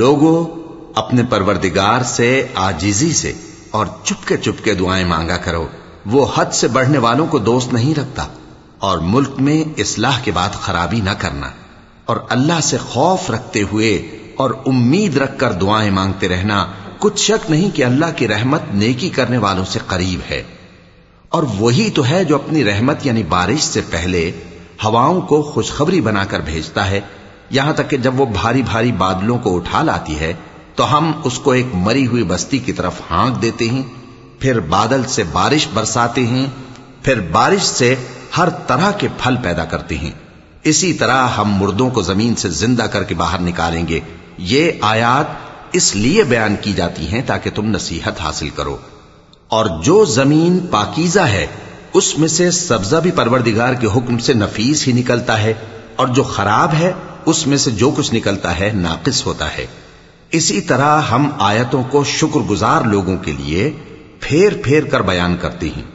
लोगों अपने परवरदिगार से आजीजी से और चुपके चुपके दुआएं मांगा करो वो हद से बढ़ने वालों को दोस्त नहीं रखता और मुल्क में इसलाह के बाद खराबी न करना। और अल्लाह से खौफ रखते हुए और उम्मीद रखकर दुआएँ मांगते रहना, कुछ शक नहीं कि अल्लाह की रहमत नेकी करने वालों से करीब है। और वही तो है जो अपनी रहमत यानी बारिश से पहले हवाओं को खुशखबरी बनाकर भेजता है। यहाँ तक कि जब वो भारी भारी बादलों को उठा लाती है तो हम उसको एक मरी हुई बस्ती की तरफ़ हाँक देते हैं, फिर बादल से बारिश बरसाते हैं, फिर बारिश से हर तरह के फल पैदा करते हैं। इसी तरह हम मुर्दों को ज़मीन से ज़िंदा करके बाहर निकालेंगे। ये आयात इसलिए बयान की जाती हैं ताकि तुम नसीहत हासिल करो। और जो ज़मीन पाकीजा है, उसमें से सब्जा भी परवरदिगार के हुक्म से नफीस ही निकलता है, और जो खराब है, उसमें से जो कुछ निकलता है, नाकिस होता है। इसी तरह हम आयतों को शुक्रगुजार लोगों के लिए फेर फेर कर बयान करते हैं।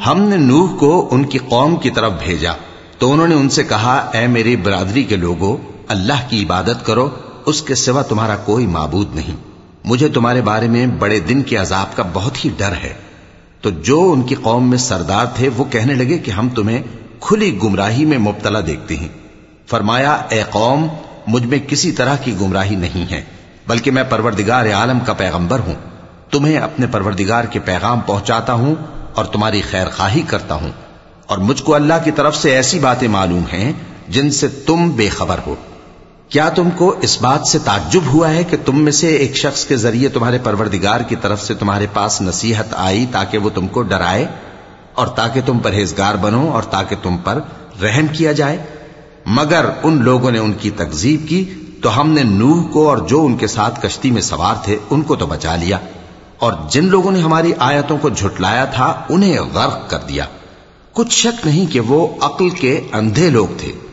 हमने नूह को उनकी कौम की तरफ भेजा तो उन्होंने उनसे कहा ए मेरी बरादरी के लोगों अल्लाह की इबादत करो उसके सिवा तुम्हारा कोई माबूद नहीं। मुझे तुम्हारे बारे में बड़े दिन के अजाब का बहुत ही डर है। तो जो उनकी कौम में सरदार थे, वो कहने लगे कि हम तुम्हें खुली गुमराही में मुबतला देखते हैं। फरमाया, ए कौम, मुझमें किसी तरह की गुमराही नहीं है, बल्कि मैं परवरदिगार आलम का पैगंबर हूँ। तुम्हें अपने परवरदिगार के पैगाम पहुंचाता हूँ और तुम्हारी खैर खाही करता हूँ। और मुझको अल्लाह की तरफ़ से ऐसी बातें मालूम हैं, जिनसे तुम बेखबर हो। क्या तुमको इस बात से ताज्जुब हुआ है कि तुम में से एक शख्स के ज़रिए तुम्हारे परवरदिगार की तरफ़ से तुम्हारे पास नसीहत आई ताकि वो तुमको डराए और ताकि तुम परहेजगार बनो और ताकि तुम पर रहम किया जाए? मगर उन लोगों ने उनकी तकजीब की तो हमने नूह को और जो उनके साथ कश्ती में सवार थे, उनको तो बचा लिया। और जिन लोगों ने हमारी आयतों को झुटलाया था, उन्हें गर्क कर दिया। कुछ शक नहीं कि वो अक्ल के अंधे लोग थे।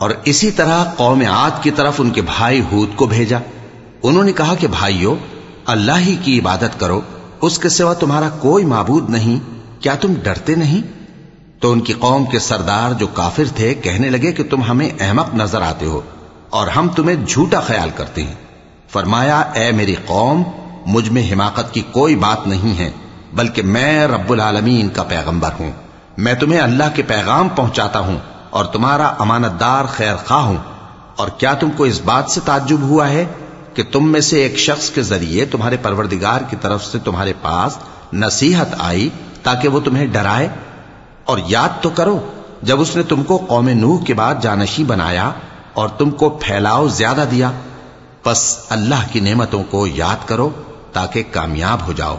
और इसी तरह कौम आद की तरफ उनके भाई हूद को भेजा उन्होंने कहा कि भाइयों अल्लाह ही की इबादत करो उसके सिवा तुम्हारा कोई माबूद नहीं क्या तुम डरते नहीं तो उनकी कौम के सरदार जो काफिर थे कहने लगे कि तुम हमें अहमक नजर आते हो और हम तुम्हें झूठा ख्याल करते हैं फरमाया, ए मेरी कौम, मुझमें हिमाकत की कोई बात नहीं है, बल्कि मैं रब्बुल आलमीन का पैगंबर हूँ। मैं तुम्हें अल्लाह के पैगाम पहुंचाता हूँ और तुम्हारा अमानतदार खैर खा हूँ। और क्या तुमको इस बात से ताज्जुब हुआ है कि तुम में से एक शख्स के ज़रिए तुम्हारे परवरदिगार की तरफ़ से तुम्हारे पास नसीहत आई ताकि वो तुम्हें डराए? और याद तो करो, जब उसने तुमको कौम नूह के बाद जानशी बनाया और तुमको फैलाव ज़्यादा दिया बस अल्लाह की नेमतों को याद करो ताकि कामयाब हो जाओ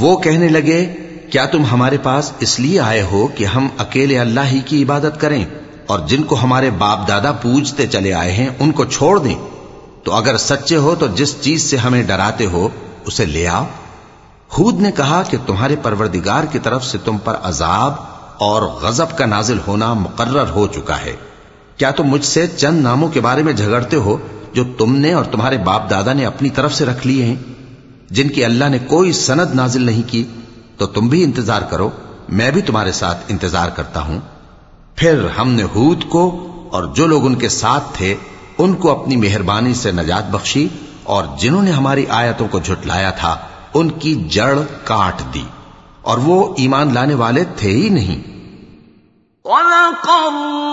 वो कहने लगे क्या तुम हमारे पास इसलिए आए हो कि हम अकेले अल्लाह ही की इबादत करें और जिनको हमारे बाप दादा पूजते चले आए हैं उनको छोड़ दें तो अगर सच्चे हो तो जिस चीज से हमें डराते हो उसे ले आओ खूद ने कहा कि तुम्हारे परवरदिगार की तरफ से तुम पर अजाब और गजब का नाजिल होना मुकर्र हो चुका है। क्या तुम तो मुझसे चंद नामों के बारे में झगड़ते हो, जो तुमने और तुम्हारे बाप दादा ने अपनी तरफ़ से रख लिए हैं? जिनकी अल्लाह ने कोई सनद नाजिल नहीं की तो तुम भी इंतज़ार करो, मैं भी तुम्हारे साथ इंतज़ार करता हूँ। फिर हमने हूद को और जो लोग उनके साथ थे, उनको अपनी मेहरबानी से नजात बख्शी और जिन्होंने हमारी आयतों को झुटलाया था, उनकी जड़ काट दी। और वो ईमान लाने वाले थे ही नहीं। वलकल्लाहुल